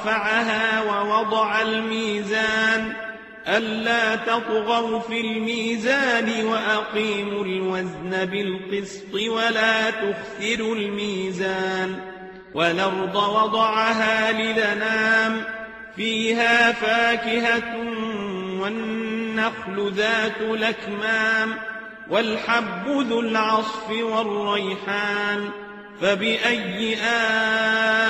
رفعها ووضع الميزان ألا تطغوا في الميزان وأقيموا الوزن بالقسط ولا تخسروا الميزان والأرض وضعها للنام فيها فاكهة والنخل ذات لكمام والحب ذو العصف والريحان فبأي آلاء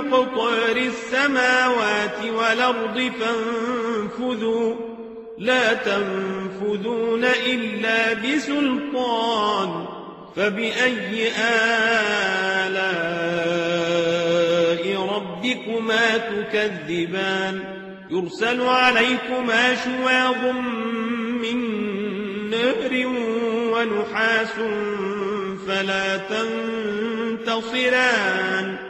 تنفذوا من قطار السماوات والأرض فانفذوا. لا تنفذون إلا بسلطان. فبأي آلاء ربكما تكذبان؟ يرسل عليكما شواظ من نهر ونحاس فلا تنتصران.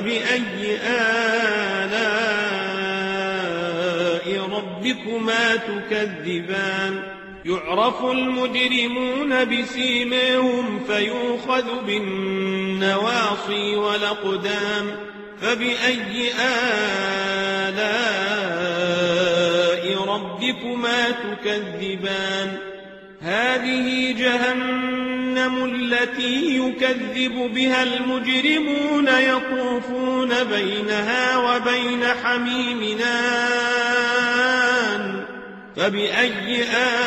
فبأي آلاء ربكما تكذبان؟ يعرف المجرمون بسيماهم فيوخذ بالنواصي والأقدام. فبأي آلاء ربكما تكذبان؟ هذه جهنم جهنم التي يكذب بها المجرمون يطوفون بينها وبين حميمنا. فبأي آلاء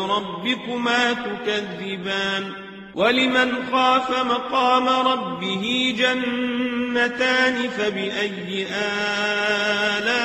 ربكما تكذبان؟ ولمن خاف مقام ربه جنتان؟ فبأي آلاء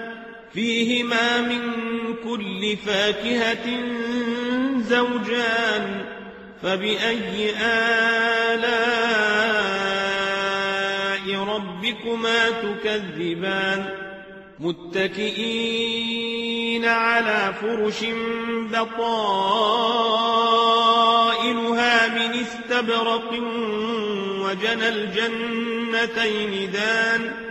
فيهما من كل فاكهة زوجان فبأي آلاء ربكما تكذبان؟ متكئين على فرش بطائنها من استبرق وجنى الجنتين دان.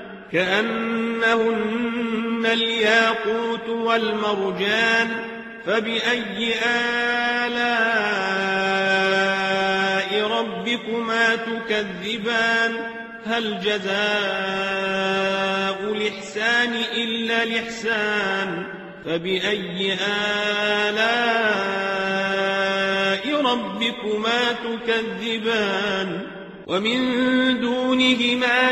كأنهن الياقوت والمرجان فبأي آلاء ربكما تكذبان؟ هل جزاء الإحسان إلا الإحسان؟ فبأي آلاء ربكما تكذبان؟ ومن دونهما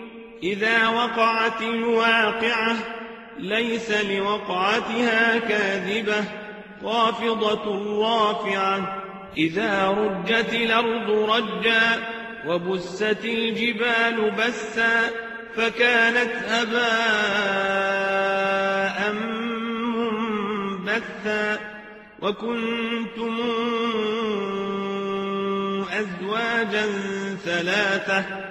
إذا وقعت الواقعة ليس لوقعتها كاذبة خافضة رافعة. إذا رجت الأرض رجا وبست الجبال بسا فكانت هباء منبثا. وكنتم أزواجا ثلاثة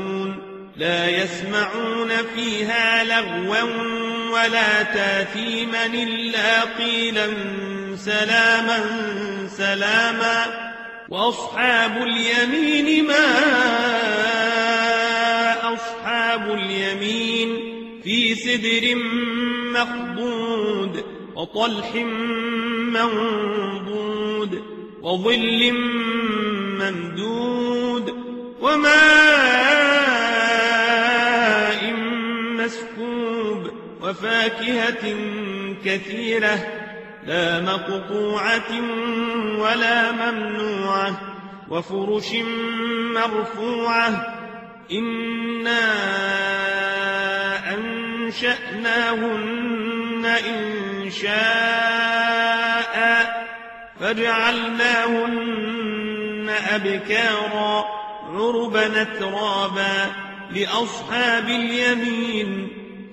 لا يسمعون فيها لغوا ولا تاثيما إلا قيلا سلاما سلاما وأصحاب اليمين ما أصحاب اليمين في سدر مخضود وطلح منضود وظل ممدود وماء وفاكهة كثيرة لا مقطوعة ولا ممنوعة وفرش مرفوعة. إنا أنشأناهن إن شاء فجعلناهن أبكارا عربا ترابا لأصحاب اليمين.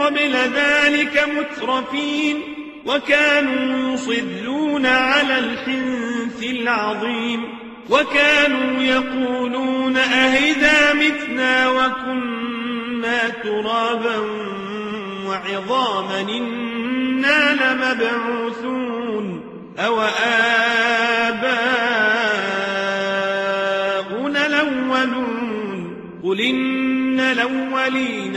قبل ذلك مترفين وكانوا يصلون على الحنث العظيم وكانوا يقولون أهذا متنا وكنا ترابا وعظاما إنا لمبعوثون أو آباؤنا الأولون قل إن الأولين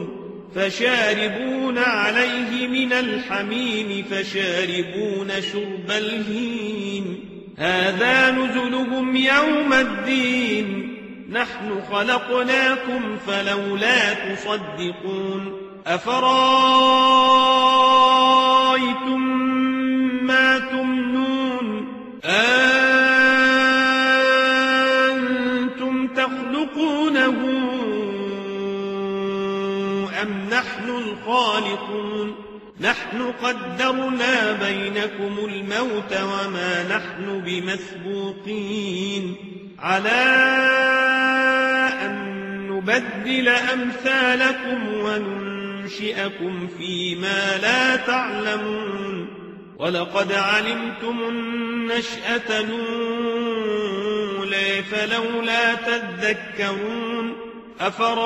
فشاربون عليه من الحميم فشاربون شرب الهيم. هذا نزلهم يوم الدين. نحن خلقناكم فلولا تصدقون. أفرأيتم ما تمنون؟ أنتم نحن الخالقون. نحن قدرنا بينكم الموت وما نحن بمسبوقين. على أن نبدل أمثالكم وننشئكم فيما لا تعلمون. ولقد علمتم النشأة الأولى فلولا تذكرون ما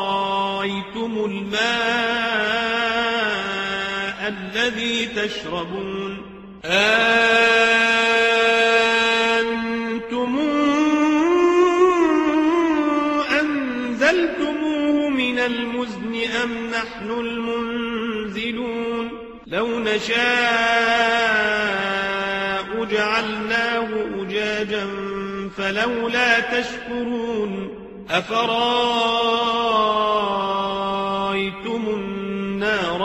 الماء الذي تشربون. أنتم أنزلتموه من المزن أم نحن المنزلون؟ لو نشاء جعلناه أجاجا فلولا تشكرون. النار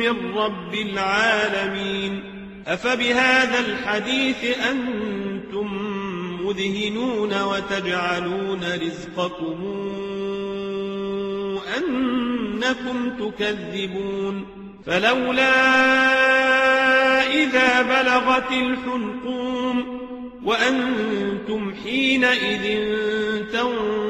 من رب العالمين أفبهذا الحديث أنتم مدهنون وتجعلون رزقكم أنكم تكذبون فلولا إذا بلغت الحلقوم وأنتم حينئذ تنظرون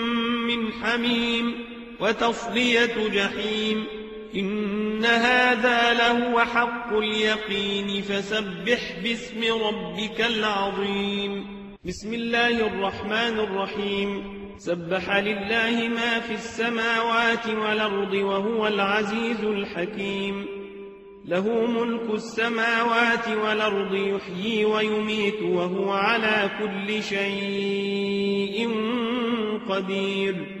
حميم وتصلية جحيم إن هذا لهو حق اليقين فسبح باسم ربك العظيم بسم الله الرحمن الرحيم سبح لله ما في السماوات والأرض وهو العزيز الحكيم له ملك السماوات والأرض يحيي ويميت وهو على كل شيء قدير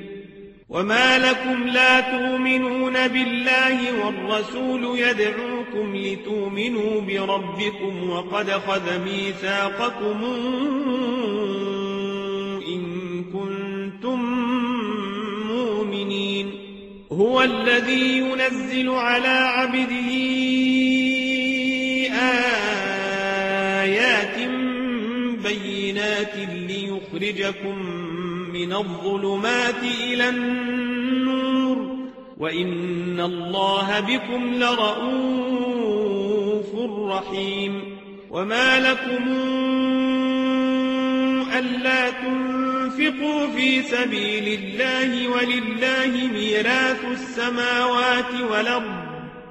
وما لكم لا تؤمنون بالله والرسول يدعوكم لتؤمنوا بربكم وقد خذ ميثاقكم إن كنتم مؤمنين. هو الذي ينزل على عبده آيات بينات ليخرجكم من الظلمات إلى النور وإن الله بكم لرؤوف رحيم وما لكم ألا تنفقوا في سبيل الله ولله ميراث السماوات والأرض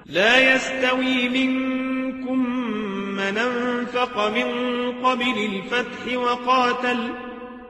لا يستوي منكم من أنفق من قبل الفتح وقاتل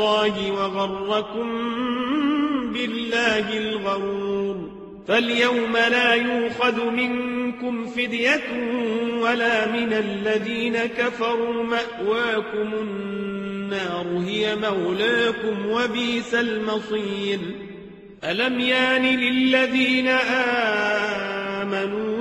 الله وغركم بالله الغرور فاليوم لا يوخذ منكم فدية ولا من الذين كفروا مأواكم النار هي مولاكم وبيس المصير ألم يان للذين آمنوا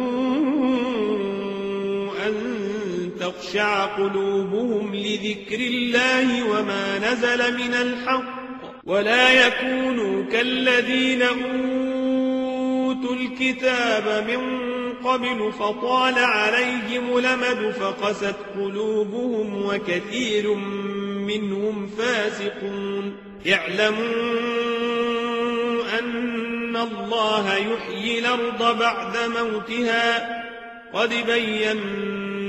تخشع قلوبهم لذكر الله وما نزل من الحق ولا يكونوا كالذين أوتوا الكتاب من قبل فطال عليهم لمد فقست قلوبهم وكثير منهم فاسقون. يعلمون أن الله يحيي الأرض بعد موتها. قد بينا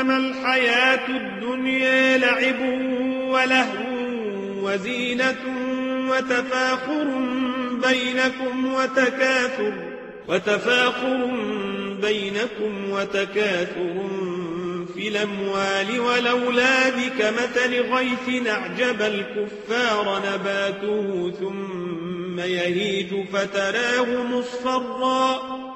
أنما الحياة الدنيا لعب ولهو وزينة وتفاخر بينكم وتكاثر وتفاخر بينكم وتكاثر في الأموال والأولاد كمثل غيث أعجب الكفار نباته ثم يهيج فتراه مصفرا.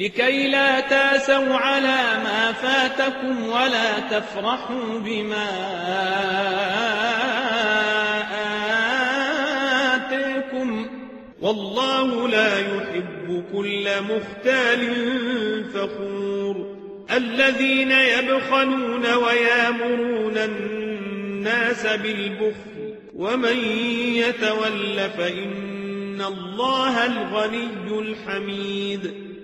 لكي لا تاسوا على ما فاتكم ولا تفرحوا بما والله لا يحب كل مختال فخور. الذين يبخلون ويامرون الناس بالبخل. ومن يتول فإن الله الغني الحميد.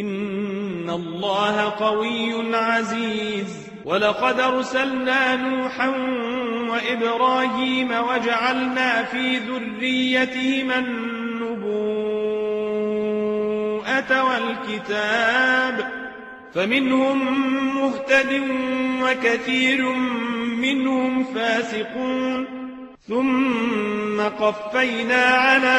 إن الله قوي عزيز. ولقد أرسلنا نوحا وإبراهيم وجعلنا في ذريتهما النبوءة والكتاب فمنهم مهتد وكثير منهم فاسقون. ثم قفينا على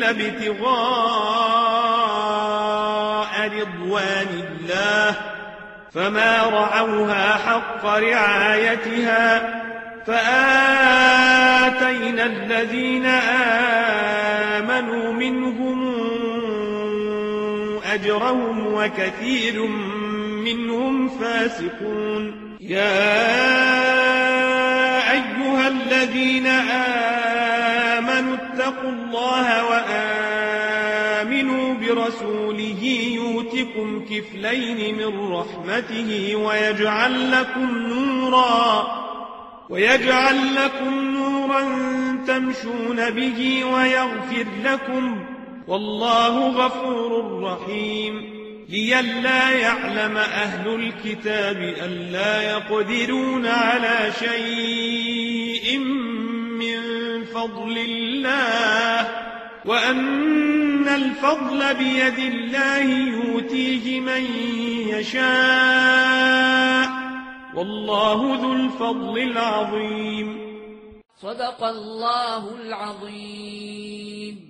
إلا ابتغاء رضوان الله فما رعوها حق رعايتها فآتينا الذين آمنوا منهم أجرهم وكثير منهم فاسقون. يا أيها الذين آمنوا اتقوا الله وآمنوا برسوله يوتكم كفلين من رحمته ويجعل لكم نورا ويجعل لكم نورا تمشون به ويغفر لكم والله غفور رحيم لئلا يعلم أهل الكتاب ألا يقدرون على شيء فضل الله وأن الفضل بيد الله يؤتيه من يشاء والله ذو الفضل العظيم. صدق الله العظيم.